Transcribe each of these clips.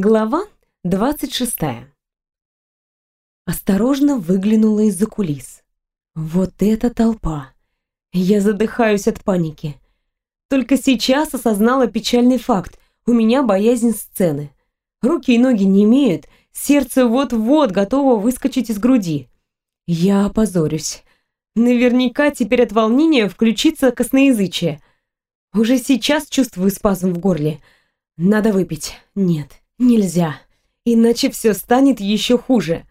Глава 26. Осторожно выглянула из-за кулис. Вот это толпа! Я задыхаюсь от паники. Только сейчас осознала печальный факт. У меня боязнь сцены. Руки и ноги не имеют, сердце вот-вот готово выскочить из груди. Я опозорюсь. Наверняка теперь от волнения включится косноязычие. Уже сейчас чувствую спазм в горле. Надо выпить. Нет, Нельзя, иначе все станет еще хуже.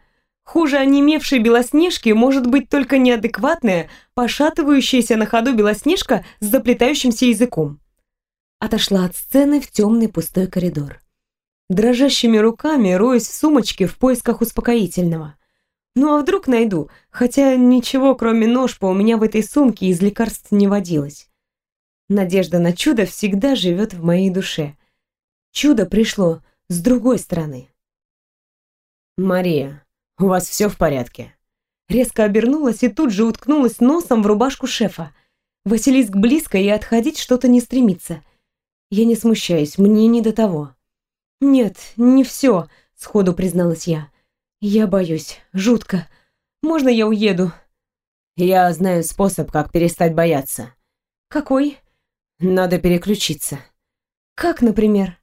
Хуже онемевшей Белоснежки может быть только неадекватная, пошатывающаяся на ходу Белоснежка с заплетающимся языком. Отошла от сцены в темный пустой коридор. Дрожащими руками роюсь в сумочке в поисках успокоительного. Ну а вдруг найду, хотя ничего кроме ножпа у меня в этой сумке из лекарств не водилось. Надежда на чудо всегда живет в моей душе. Чудо пришло с другой стороны. «Мария, у вас все в порядке?» Резко обернулась и тут же уткнулась носом в рубашку шефа. Василиск близко и отходить что-то не стремится. Я не смущаюсь, мне не до того. «Нет, не все», — сходу призналась я. «Я боюсь, жутко. Можно я уеду?» «Я знаю способ, как перестать бояться». «Какой?» «Надо переключиться». «Как, например?»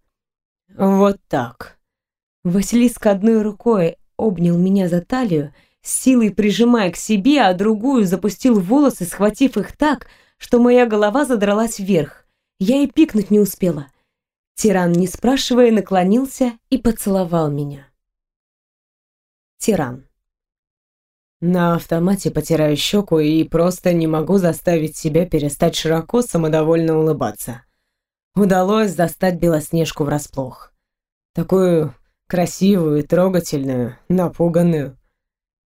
Вот так. Василиск одной рукой обнял меня за талию, силой прижимая к себе, а другую запустил волосы, схватив их так, что моя голова задралась вверх. Я и пикнуть не успела. Тиран, не спрашивая, наклонился и поцеловал меня. Тиран. На автомате потираю щеку и просто не могу заставить себя перестать широко самодовольно улыбаться удалось застать Белоснежку врасплох. Такую красивую, трогательную, напуганную.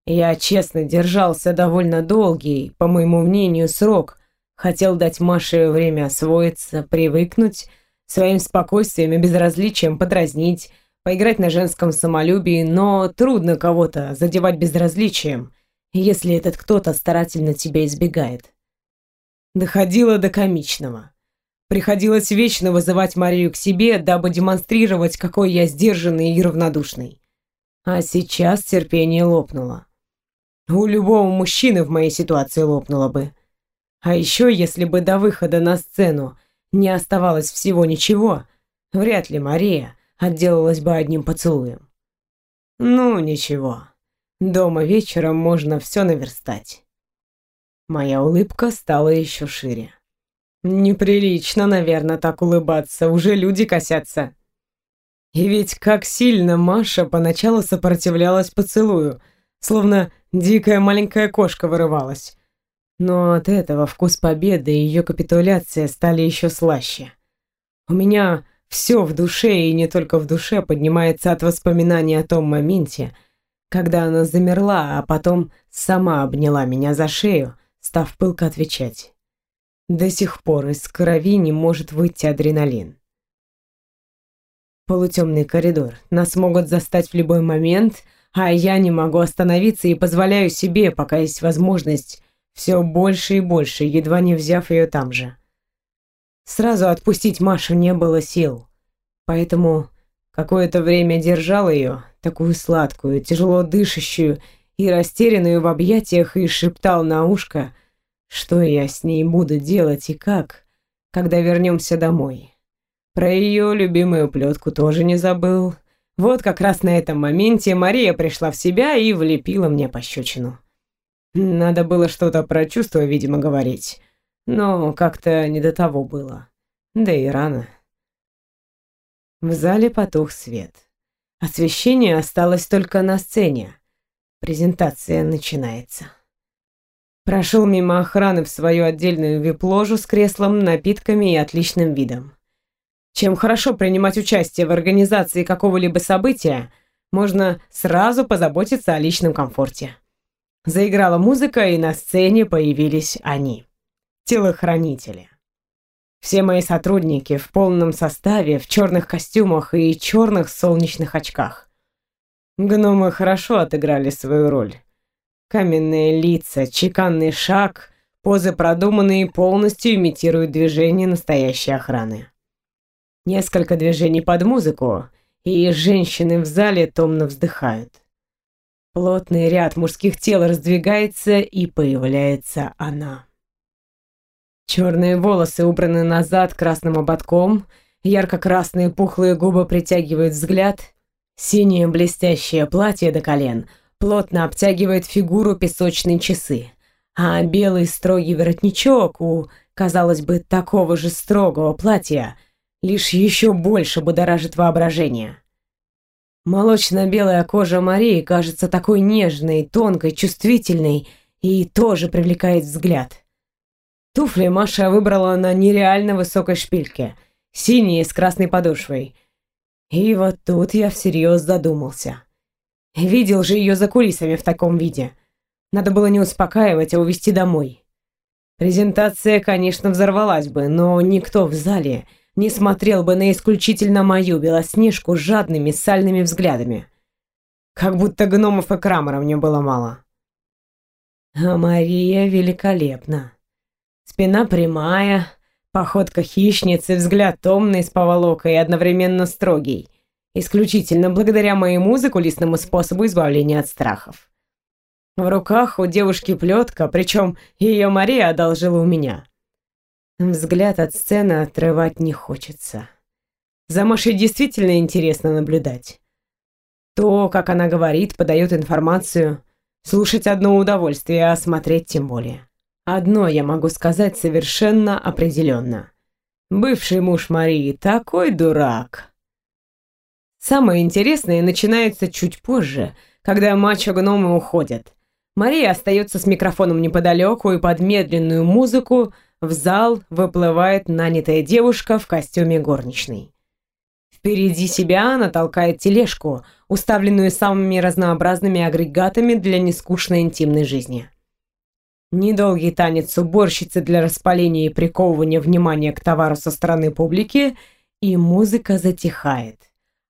Я честно держался довольно долгий, по моему мнению, срок. Хотел дать Маше время освоиться, привыкнуть, своим спокойствием и безразличием подразнить, поиграть на женском самолюбии, но трудно кого-то задевать безразличием, если этот кто-то старательно тебя избегает. Доходило до комичного. Приходилось вечно вызывать Марию к себе, дабы демонстрировать, какой я сдержанный и равнодушный. А сейчас терпение лопнуло. У любого мужчины в моей ситуации лопнуло бы. А еще, если бы до выхода на сцену не оставалось всего ничего, вряд ли Мария отделалась бы одним поцелуем. Ну, ничего. Дома вечером можно все наверстать. Моя улыбка стала еще шире. Неприлично, наверное, так улыбаться, уже люди косятся. И ведь как сильно Маша поначалу сопротивлялась поцелую, словно дикая маленькая кошка вырывалась. Но от этого вкус победы и ее капитуляция стали еще слаще. У меня все в душе и не только в душе поднимается от воспоминаний о том моменте, когда она замерла, а потом сама обняла меня за шею, став пылко отвечать. До сих пор из крови не может выйти адреналин. Полутемный коридор. Нас могут застать в любой момент, а я не могу остановиться и позволяю себе, пока есть возможность, все больше и больше, едва не взяв ее там же. Сразу отпустить Машу не было сил, поэтому какое-то время держал ее, такую сладкую, тяжело дышащую и растерянную в объятиях, и шептал на ушко — что я с ней буду делать и как, когда вернемся домой? Про ее любимую плетку тоже не забыл. Вот как раз на этом моменте Мария пришла в себя и влепила мне пощечину. Надо было что-то про чувства, видимо, говорить. Но как-то не до того было. Да и рано. В зале потух свет. Освещение осталось только на сцене. Презентация начинается. Прошел мимо охраны в свою отдельную вип-ложу с креслом, напитками и отличным видом. Чем хорошо принимать участие в организации какого-либо события, можно сразу позаботиться о личном комфорте. Заиграла музыка, и на сцене появились они. Телохранители. Все мои сотрудники в полном составе, в черных костюмах и черных солнечных очках. Гномы хорошо отыграли свою роль. Каменные лица, чеканный шаг, позы продуманные полностью имитируют движения настоящей охраны. Несколько движений под музыку, и женщины в зале томно вздыхают. Плотный ряд мужских тел раздвигается, и появляется она. Черные волосы убраны назад красным ободком, ярко-красные пухлые губы притягивают взгляд, синее блестящее платье до колен плотно обтягивает фигуру песочные часы, а белый строгий воротничок у, казалось бы, такого же строгого платья лишь еще больше будоражит воображение. Молочно-белая кожа Марии кажется такой нежной, тонкой, чувствительной и тоже привлекает взгляд. Туфли Маша выбрала на нереально высокой шпильке, синие с красной подошвой. И вот тут я всерьез задумался. Видел же ее за кулисами в таком виде. Надо было не успокаивать, а увезти домой. Презентация, конечно, взорвалась бы, но никто в зале не смотрел бы на исключительно мою Белоснежку жадными сальными взглядами. Как будто гномов и крамера мне было мало. А Мария великолепна. Спина прямая, походка хищницы, взгляд томный с поволокой и одновременно строгий. Исключительно благодаря моему закулисному способу избавления от страхов. В руках у девушки плетка, причем ее Мария одолжила у меня. Взгляд от сцены отрывать не хочется. За Машей действительно интересно наблюдать. То, как она говорит, подает информацию, слушать одно удовольствие, а смотреть тем более. Одно я могу сказать совершенно определенно. Бывший муж Марии такой дурак. Самое интересное начинается чуть позже, когда мачо-гномы уходят. Мария остается с микрофоном неподалеку и под медленную музыку в зал выплывает нанятая девушка в костюме горничной. Впереди себя она толкает тележку, уставленную самыми разнообразными агрегатами для нескучной интимной жизни. Недолгий танец уборщицы для распаления и приковывания внимания к товару со стороны публики, и музыка затихает.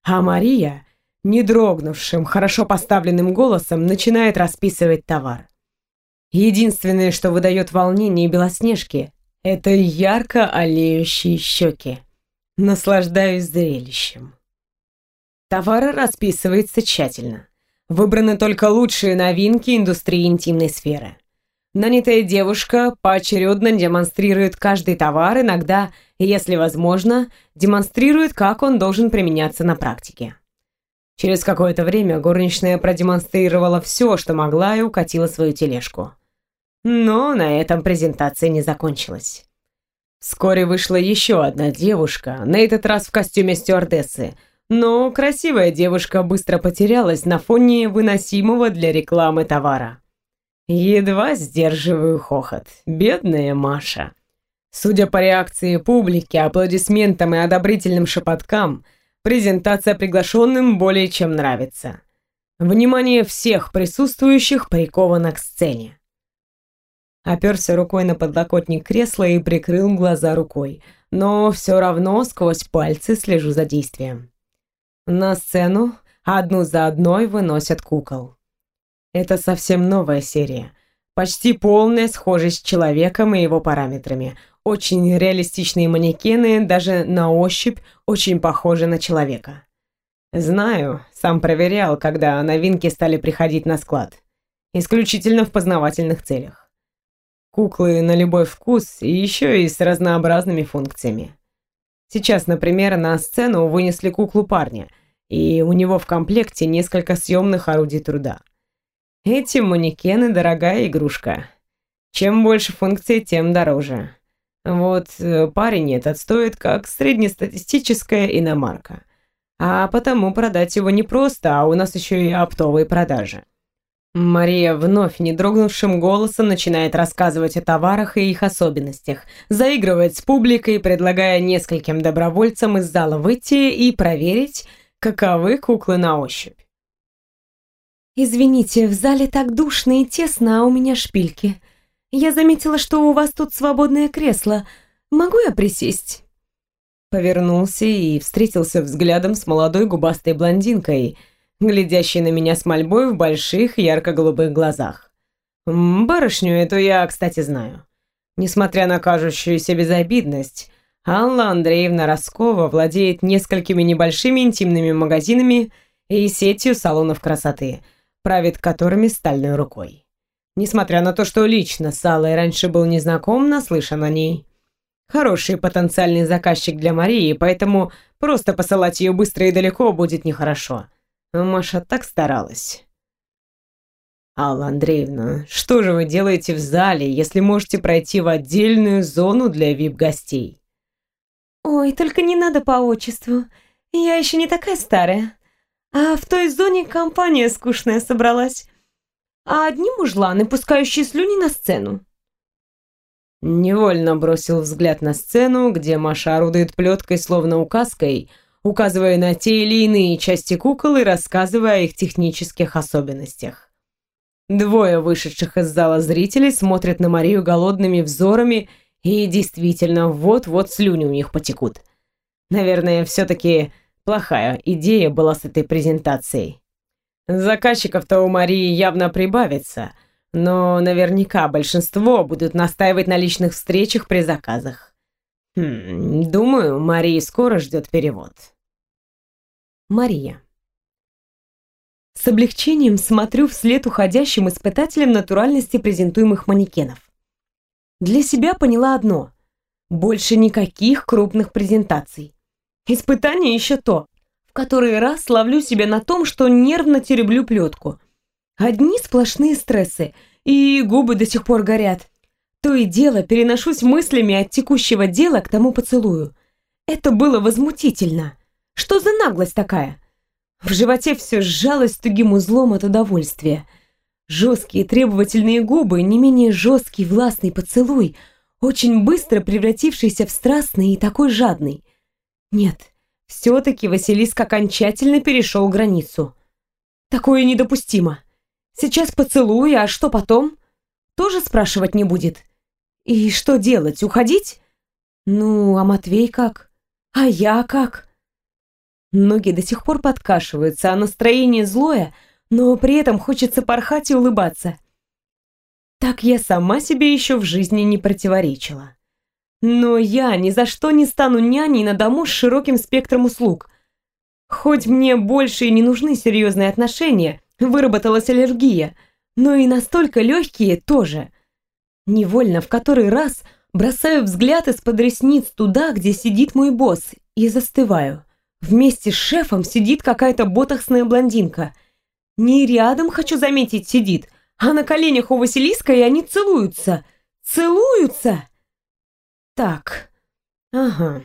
А Мария, не дрогнувшим, хорошо поставленным голосом, начинает расписывать товар. Единственное, что выдает волнение Белоснежки, это ярко олеющие щеки. Наслаждаюсь зрелищем. Товар расписывается тщательно. Выбраны только лучшие новинки индустрии интимной сферы. Нанятая девушка поочередно демонстрирует каждый товар, иногда, если возможно, демонстрирует, как он должен применяться на практике. Через какое-то время горничная продемонстрировала все, что могла, и укатила свою тележку. Но на этом презентация не закончилась. Вскоре вышла еще одна девушка, на этот раз в костюме стюардессы, но красивая девушка быстро потерялась на фоне выносимого для рекламы товара. Едва сдерживаю хохот. Бедная Маша. Судя по реакции публики, аплодисментам и одобрительным шепоткам, презентация приглашенным более чем нравится. Внимание всех присутствующих приковано к сцене оперся рукой на подлокотник кресла и прикрыл глаза рукой, но все равно сквозь пальцы слежу за действием. На сцену одну за одной выносят кукол. Это совсем новая серия. Почти полная схожесть с человеком и его параметрами. Очень реалистичные манекены, даже на ощупь очень похожи на человека. Знаю, сам проверял, когда новинки стали приходить на склад. Исключительно в познавательных целях. Куклы на любой вкус и еще и с разнообразными функциями. Сейчас, например, на сцену вынесли куклу парня, и у него в комплекте несколько съемных орудий труда. Эти манекены – дорогая игрушка. Чем больше функций, тем дороже. Вот э, парень этот стоит как среднестатистическая иномарка. А потому продать его не просто, а у нас еще и оптовые продажи. Мария вновь не дрогнувшим голосом начинает рассказывать о товарах и их особенностях, заигрывает с публикой, предлагая нескольким добровольцам из зала выйти и проверить, каковы куклы на ощупь. «Извините, в зале так душно и тесно, а у меня шпильки. Я заметила, что у вас тут свободное кресло. Могу я присесть?» Повернулся и встретился взглядом с молодой губастой блондинкой – глядящий на меня с мольбой в больших ярко-голубых глазах. Барышню эту я, кстати, знаю. Несмотря на кажущуюся безобидность, Алла Андреевна Роскова владеет несколькими небольшими интимными магазинами и сетью салонов красоты, правит которыми стальной рукой. Несмотря на то, что лично с Аллой раньше был незнаком, наслышан о ней. Хороший потенциальный заказчик для Марии, поэтому просто посылать ее быстро и далеко будет нехорошо. Маша так старалась. «Алла Андреевна, что же вы делаете в зале, если можете пройти в отдельную зону для вип-гостей?» «Ой, только не надо по отчеству. Я еще не такая старая. А в той зоне компания скучная собралась. А одни мужланы, пускающие слюни на сцену». Невольно бросил взгляд на сцену, где Маша орудует плеткой, словно указкой, указывая на те или иные части кукол и рассказывая о их технических особенностях. Двое вышедших из зала зрителей смотрят на Марию голодными взорами и действительно, вот-вот слюни у них потекут. Наверное, все-таки плохая идея была с этой презентацией. Заказчиков-то у Марии явно прибавится, но наверняка большинство будут настаивать на личных встречах при заказах. Хм, думаю, Марии скоро ждет перевод. Мария. С облегчением смотрю вслед уходящим испытателям натуральности презентуемых манекенов. Для себя поняла одно. Больше никаких крупных презентаций. Испытание еще то. В который раз ловлю себя на том, что нервно тереблю плетку. Одни сплошные стрессы, и губы до сих пор горят. То и дело переношусь мыслями от текущего дела к тому поцелую. Это было возмутительно. Что за наглость такая? В животе все сжалось тугим узлом от удовольствия. Жесткие требовательные губы, не менее жесткий властный поцелуй, очень быстро превратившийся в страстный и такой жадный. Нет, все-таки Василиск окончательно перешел границу. Такое недопустимо. Сейчас поцелуй, а что потом? Тоже спрашивать не будет. И что делать, уходить? Ну, а Матвей как? А я как? Ноги до сих пор подкашиваются, а настроение злое — но при этом хочется порхать и улыбаться. Так я сама себе еще в жизни не противоречила. Но я ни за что не стану няней на дому с широким спектром услуг. Хоть мне больше и не нужны серьезные отношения, выработалась аллергия, но и настолько легкие тоже. Невольно в который раз бросаю взгляд из-под ресниц туда, где сидит мой босс, и застываю. Вместе с шефом сидит какая-то ботахсная блондинка — не рядом, хочу заметить, сидит, а на коленях у Василиска, и они целуются. Целуются? Так. Ага.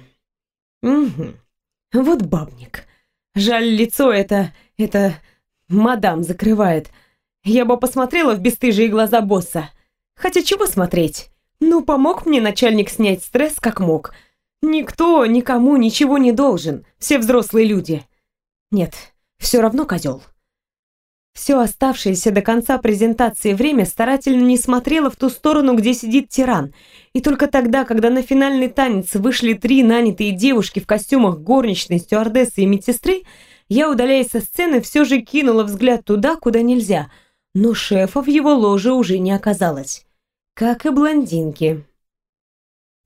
Угу. Вот бабник. Жаль, лицо это... это... мадам закрывает. Я бы посмотрела в бесстыжие глаза босса. Хотя чего смотреть? Ну, помог мне начальник снять стресс как мог. Никто никому ничего не должен. Все взрослые люди. Нет, все равно козел. Все оставшееся до конца презентации время старательно не смотрела в ту сторону, где сидит тиран. И только тогда, когда на финальный танец вышли три нанятые девушки в костюмах горничной, стюардессы и медсестры, я, удаляясь со сцены, все же кинула взгляд туда, куда нельзя. Но шефа в его ложе уже не оказалось. Как и блондинки.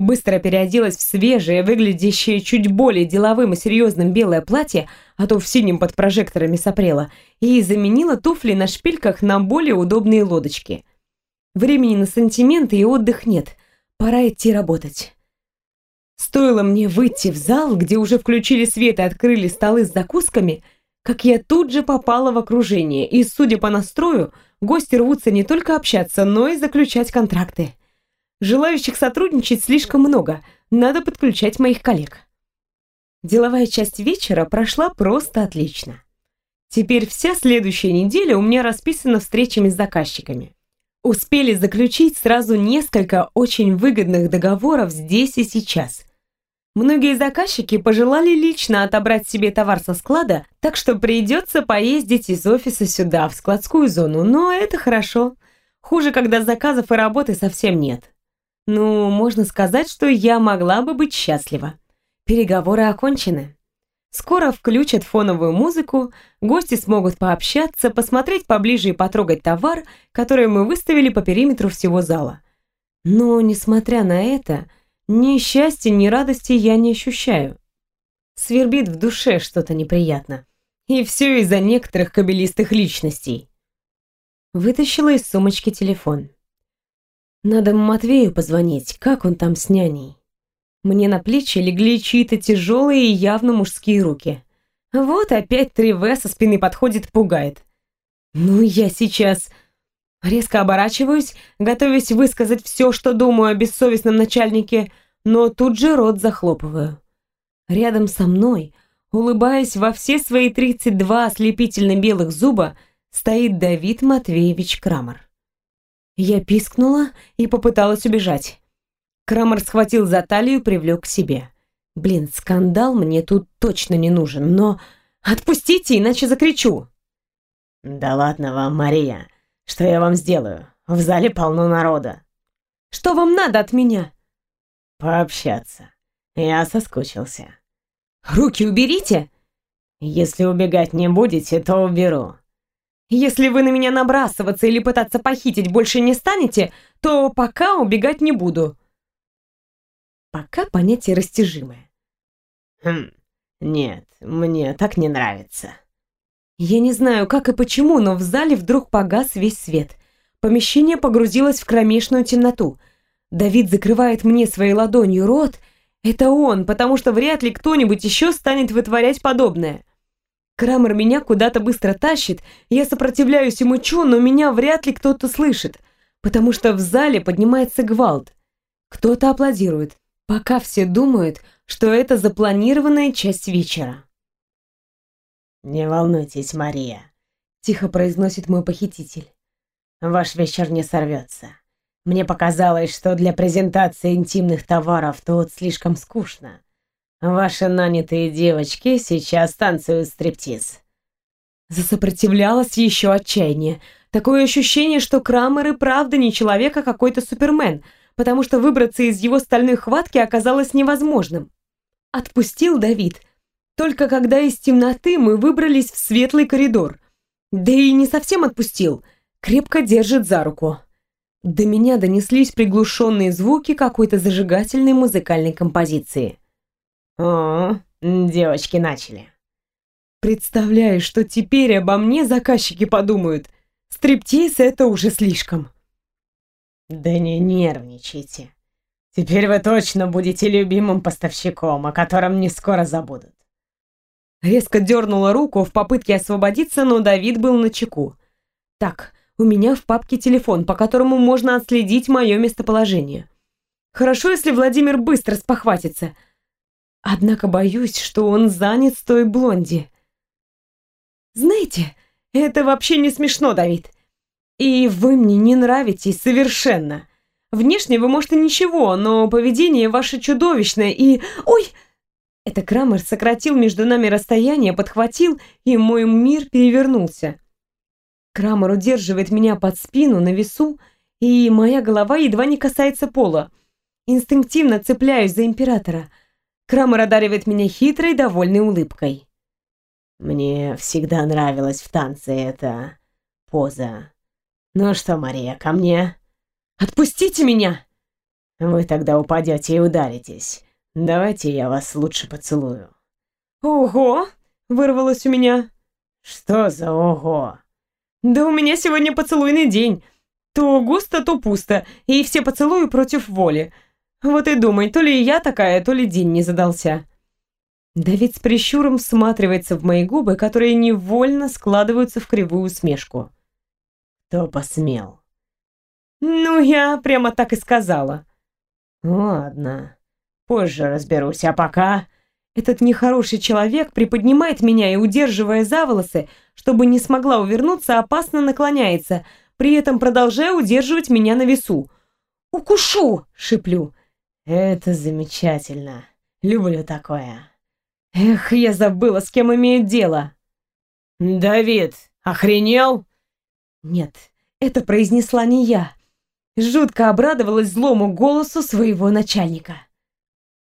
Быстро переоделась в свежее, выглядящее чуть более деловым и серьезным белое платье, а то в синем под прожекторами сопрела, и заменила туфли на шпильках на более удобные лодочки. Времени на сантименты и отдых нет, пора идти работать. Стоило мне выйти в зал, где уже включили свет и открыли столы с закусками, как я тут же попала в окружение, и, судя по настрою, гости рвутся не только общаться, но и заключать контракты. Желающих сотрудничать слишком много, надо подключать моих коллег. Деловая часть вечера прошла просто отлично. Теперь вся следующая неделя у меня расписана встречами с заказчиками. Успели заключить сразу несколько очень выгодных договоров здесь и сейчас. Многие заказчики пожелали лично отобрать себе товар со склада, так что придется поездить из офиса сюда, в складскую зону, но это хорошо. Хуже, когда заказов и работы совсем нет. Ну, можно сказать, что я могла бы быть счастлива. Переговоры окончены. Скоро включат фоновую музыку, гости смогут пообщаться, посмотреть поближе и потрогать товар, который мы выставили по периметру всего зала. Но, несмотря на это, Ни счастья, ни радости я не ощущаю. Свербит в душе что-то неприятно. И все из-за некоторых кабелистых личностей. Вытащила из сумочки телефон. Надо Матвею позвонить, как он там с няней. Мне на плечи легли чьи-то тяжелые и явно мужские руки. Вот опять 3В со спины подходит, пугает. Ну, я сейчас... Резко оборачиваюсь, готовясь высказать все, что думаю о бессовестном начальнике, но тут же рот захлопываю. Рядом со мной, улыбаясь во все свои 32 ослепительно белых зуба, стоит Давид Матвеевич Крамер. Я пискнула и попыталась убежать. Крамер схватил за талию, привлек к себе. Блин, скандал мне тут точно не нужен, но... Отпустите, иначе закричу. Да ладно вам, Мария. Что я вам сделаю? В зале полно народа. Что вам надо от меня? Пообщаться. Я соскучился. Руки уберите. Если убегать не будете, то уберу. Если вы на меня набрасываться или пытаться похитить больше не станете, то пока убегать не буду. Пока понятие растяжимое. Хм, нет, мне так не нравится. Я не знаю, как и почему, но в зале вдруг погас весь свет. Помещение погрузилось в кромешную темноту. Давид закрывает мне своей ладонью рот. Это он, потому что вряд ли кто-нибудь еще станет вытворять подобное. Крамер меня куда-то быстро тащит, я сопротивляюсь и мычу, но меня вряд ли кто-то слышит, потому что в зале поднимается гвалт. Кто-то аплодирует пока все думают, что это запланированная часть вечера. «Не волнуйтесь, Мария», — тихо произносит мой похититель. «Ваш вечер не сорвется. Мне показалось, что для презентации интимных товаров тут слишком скучно. Ваши нанятые девочки сейчас танцуют стриптиз». Засопротивлялась еще отчаяние. Такое ощущение, что Крамер и правда не человек, а какой-то супермен — потому что выбраться из его стальной хватки оказалось невозможным. Отпустил Давид. Только когда из темноты мы выбрались в светлый коридор. Да и не совсем отпустил. Крепко держит за руку. До меня донеслись приглушенные звуки какой-то зажигательной музыкальной композиции. «О, девочки начали». Представляю, что теперь обо мне заказчики подумают. Стриптиз — это уже слишком. Да не нервничайте. Теперь вы точно будете любимым поставщиком, о котором не скоро забудут. Резко дернула руку в попытке освободиться, но Давид был на чеку. Так, у меня в папке телефон, по которому можно отследить мое местоположение. Хорошо, если Владимир быстро спохватится. Однако боюсь, что он занят с той блонди. Знаете, это вообще не смешно, Давид. И вы мне не нравитесь совершенно. Внешне вы, может, и ничего, но поведение ваше чудовищное и... Ой! Это Крамер сократил между нами расстояние, подхватил, и мой мир перевернулся. Крамер удерживает меня под спину на весу, и моя голова едва не касается пола. Инстинктивно цепляюсь за императора. Крамер одаривает меня хитрой, довольной улыбкой. Мне всегда нравилась в танце эта поза. «Ну что, Мария, ко мне?» «Отпустите меня!» «Вы тогда упадете и ударитесь. Давайте я вас лучше поцелую». «Ого!» — вырвалось у меня. «Что за ого?» «Да у меня сегодня поцелуйный день. То густо, то пусто, и все поцелуи против воли. Вот и думай, то ли я такая, то ли день не задался». Давид с прищуром всматривается в мои губы, которые невольно складываются в кривую усмешку. Кто посмел? Ну, я прямо так и сказала. Ладно, позже разберусь, а пока... Этот нехороший человек приподнимает меня и, удерживая за волосы, чтобы не смогла увернуться, опасно наклоняется, при этом продолжая удерживать меня на весу. «Укушу!» — шиплю. «Это замечательно. Люблю такое». Эх, я забыла, с кем имею дело. «Давид, охренел?» Нет, это произнесла не я. Жутко обрадовалась злому голосу своего начальника.